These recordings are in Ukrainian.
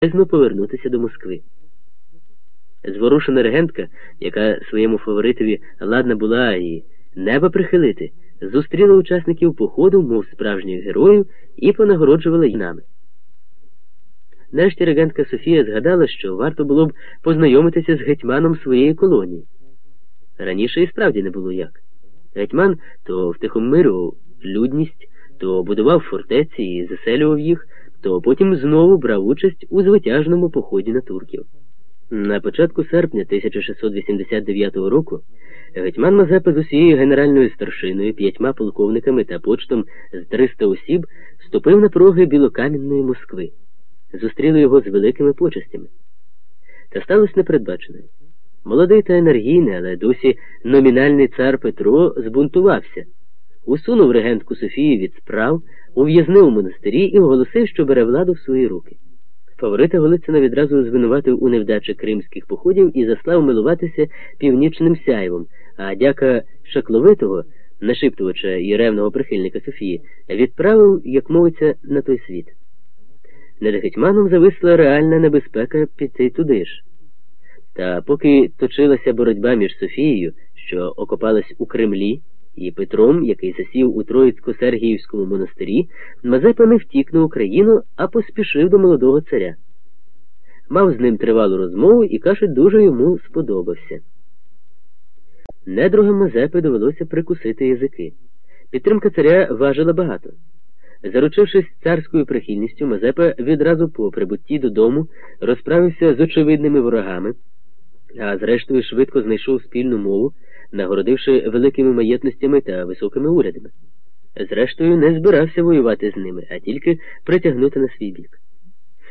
повернутися до Москви. Зворушена регентка, яка своєму фаворитові ладна була і неба прихилити, зустріла учасників походу, мов справжніх героїв, і понагороджувала їх нами. Нарешті регентка Софія згадала, що варто було б познайомитися з гетьманом своєї колонії. Раніше і справді не було як. Гетьман то втихомирював людність, то будував фортеці і заселював їх, то потім знову брав участь у звитяжному поході на турків. На початку серпня 1689 року гетьман Мазепа з усією генеральною старшиною, п'ятьма полковниками та почтом з 300 осіб ступив на пороги білокам'яної Москви. Зустріли його з великими почестями. Та сталося непередбачене. Молодий та енергійний, але досі номінальний цар Петро збунтувався, усунув регентку Софію від справ, ув'язнив у монастирі і оголосив, що бере владу в свої руки. Фаворита Голицина відразу звинуватив у невдачі кримських походів і заслав милуватися північним сяйвом, а дяка Шакловитого, нашиптувача і ревного прихильника Софії, відправив, як мовиться, на той світ. Над гетьманом зависла реальна небезпека піти туди ж. Та поки точилася боротьба між Софією, що окопалась у Кремлі, і Петром, який засів у Троїцько-Сергіївському монастирі, Мазепа не втік на Україну, а поспішив до молодого царя. Мав з ним тривалу розмову і, каже, дуже йому сподобався. Недругам Мазепи довелося прикусити язики. Підтримка царя важила багато. Заручившись царською прихильністю, Мазепа відразу по прибутті додому розправився з очевидними ворогами, а зрештою швидко знайшов спільну мову нагородивши великими маєтностями та високими урядами. Зрештою, не збирався воювати з ними, а тільки притягнути на свій бік.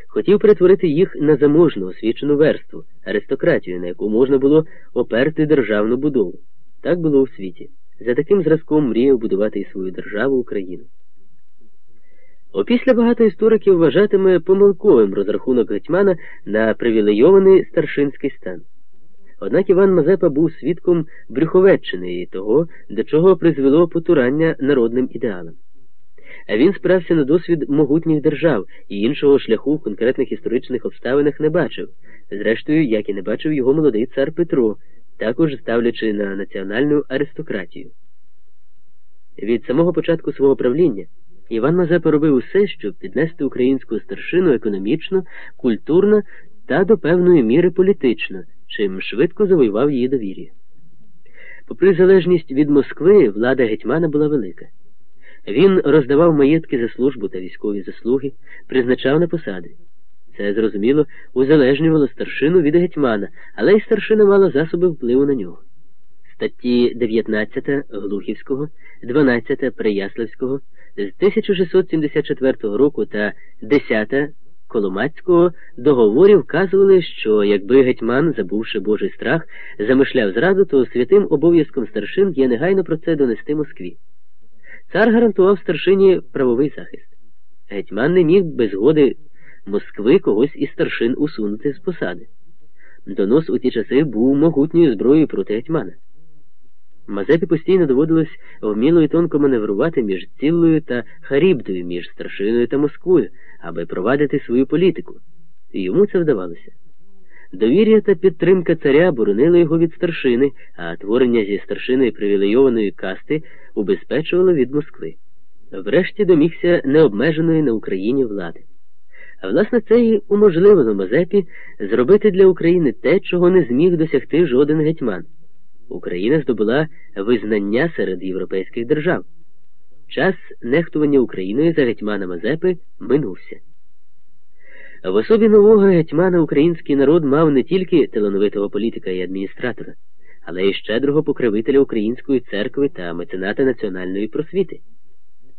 Хотів перетворити їх на заможну освічену верству, аристократію, на яку можна було оперти державну будову. Так було у світі. За таким зразком мріяв будувати і свою державу Україну. Опісля багато істориків вважатиме помилковим розрахунок гетьмана на привілейований старшинський стан. Однак Іван Мазепа був свідком Брюховеччини і того, до чого призвело потурання народним ідеалам. А він спирався на досвід могутніх держав і іншого шляху в конкретних історичних обставинах не бачив, зрештою, як і не бачив його молодий цар Петро, також ставлячи на національну аристократію. Від самого початку свого правління Іван Мазепа робив усе, щоб піднести українську старшину економічно, культурно та до певної міри політично чим швидко завоював її довір'я. Попри залежність від Москви, влада гетьмана була велика. Він роздавав маєтки за службу та військові заслуги, призначав на посади. Це, зрозуміло, узалежнювало старшину від гетьмана, але й старшина мала засоби впливу на нього. Статті 19 Глухівського, 12 Прияславського з 1674 року та 10 Коломацького договорів вказували, що якби гетьман, забувши Божий страх, замишляв зраду, то святим обов'язком старшин є негайно про це донести Москві. Цар гарантував старшині правовий захист. Гетьман не міг без згоди Москви когось із старшин усунути з посади. Донос у ті часи був могутньою зброєю проти гетьмана. Мазепі постійно доводилось вміло і тонко маневрувати між Ціллою та Харібдою, між старшиною та Москвою, аби провадити свою політику, і йому це вдавалося. Довір'я та підтримка царя боронили його від старшини, а творення зі старшини привілейованої касти убезпечувало від Москви. Врешті домігся необмеженої на Україні влади. А власне це і уможливило Мазепі зробити для України те, чого не зміг досягти жоден гетьман. Україна здобула визнання серед європейських держав. Час нехтування Україною за гетьмана Мазепи минувся. В особі нового гетьмана український народ мав не тільки талановитого політика і адміністратора, але й щедрого покровителя української церкви та мецената національної просвіти.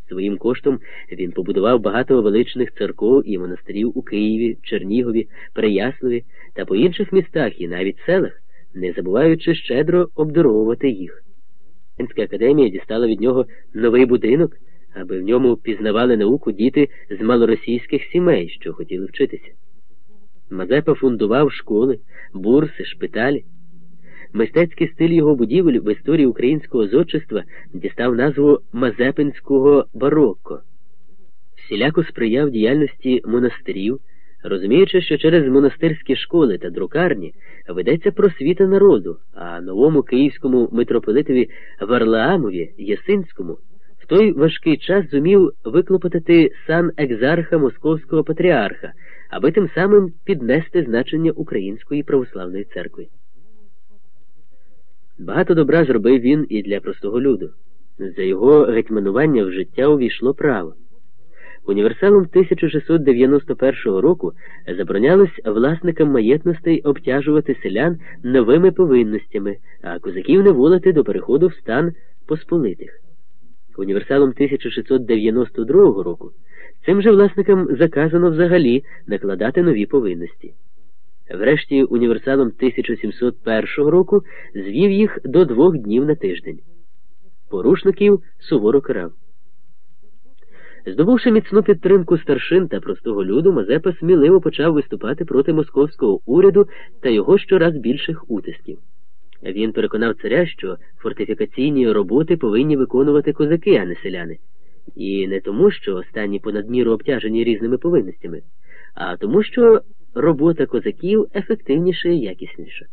Своїм коштом він побудував багато величних церков і монастирів у Києві, Чернігові, Переяславі та по інших містах і навіть селах не забуваючи щедро обдаровувати їх. Інська академія дістала від нього новий будинок, аби в ньому пізнавали науку діти з малоросійських сімей, що хотіли вчитися. Мазепа фундував школи, бурси, шпиталі. Мистецький стиль його будівель в історії українського зодчества дістав назву Мазепинського барокко. Всіляко сприяв діяльності монастирів, розуміючи, що через монастирські школи та друкарні ведеться просвіта народу, а новому київському митрополитові Варлаамові Єсинському в той важкий час зумів виклопотати сан екзарха Московського патріарха, аби тим самим піднести значення Української православної церкви. Багато добра зробив він і для простого люду. За його гетьманування в життя увійшло право. Універсалом 1691 року заборонялось власникам маєтностей обтяжувати селян новими повинностями, а козаків не волити до переходу в стан посполитих. Універсалом 1692 року цим же власникам заказано взагалі накладати нові повинності. Врешті універсалом 1701 року звів їх до двох днів на тиждень. Порушників суворо карав. Здобувши міцну підтримку старшин та простого люду, Мазепа сміливо почав виступати проти московського уряду та його щораз більших утисків. Він переконав царя, що фортифікаційні роботи повинні виконувати козаки, а не селяни, і не тому, що останні понадміру обтяжені різними повинностями, а тому, що робота козаків ефективніша і якісніша.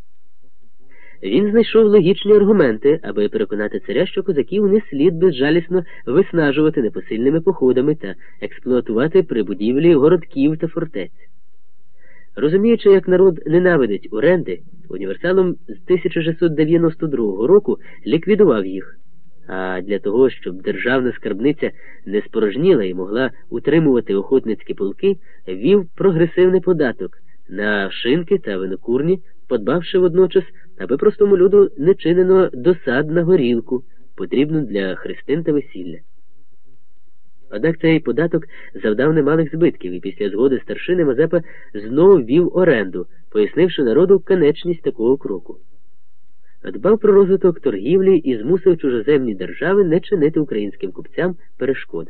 Він знайшов логічні аргументи, аби переконати царя, що козаків не слід безжалісно виснажувати непосильними походами та експлуатувати при будівлі городків та фортець. Розуміючи, як народ ненавидить оренди, універсалом з 1692 року ліквідував їх. А для того, щоб державна скарбниця не спорожніла і могла утримувати охотницькі полки, ввів прогресивний податок на шинки та винокурні, подбавши водночас, аби простому люду не чинено досад на горілку, потрібну для хрестин та весілля. Однак цей податок завдав немалих збитків, і після згоди старшини Мазепа знову ввів оренду, пояснивши народу конечність такого кроку. Дбав про розвиток торгівлі і змусив чужоземні держави не чинити українським купцям перешкод.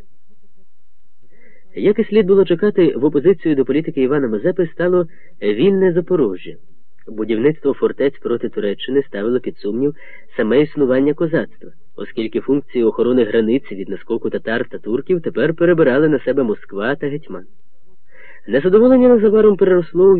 Як і слід було чекати, в опозицію до політики Івана Мазепи стало вільне Запорожжя. Будівництво фортець проти Туреччини ставило під сумнів саме існування козацтва, оскільки функції охорони границі від наскоку татар та турків тепер перебирали на себе Москва та Гетьман. Незадоволення незабаром переросло у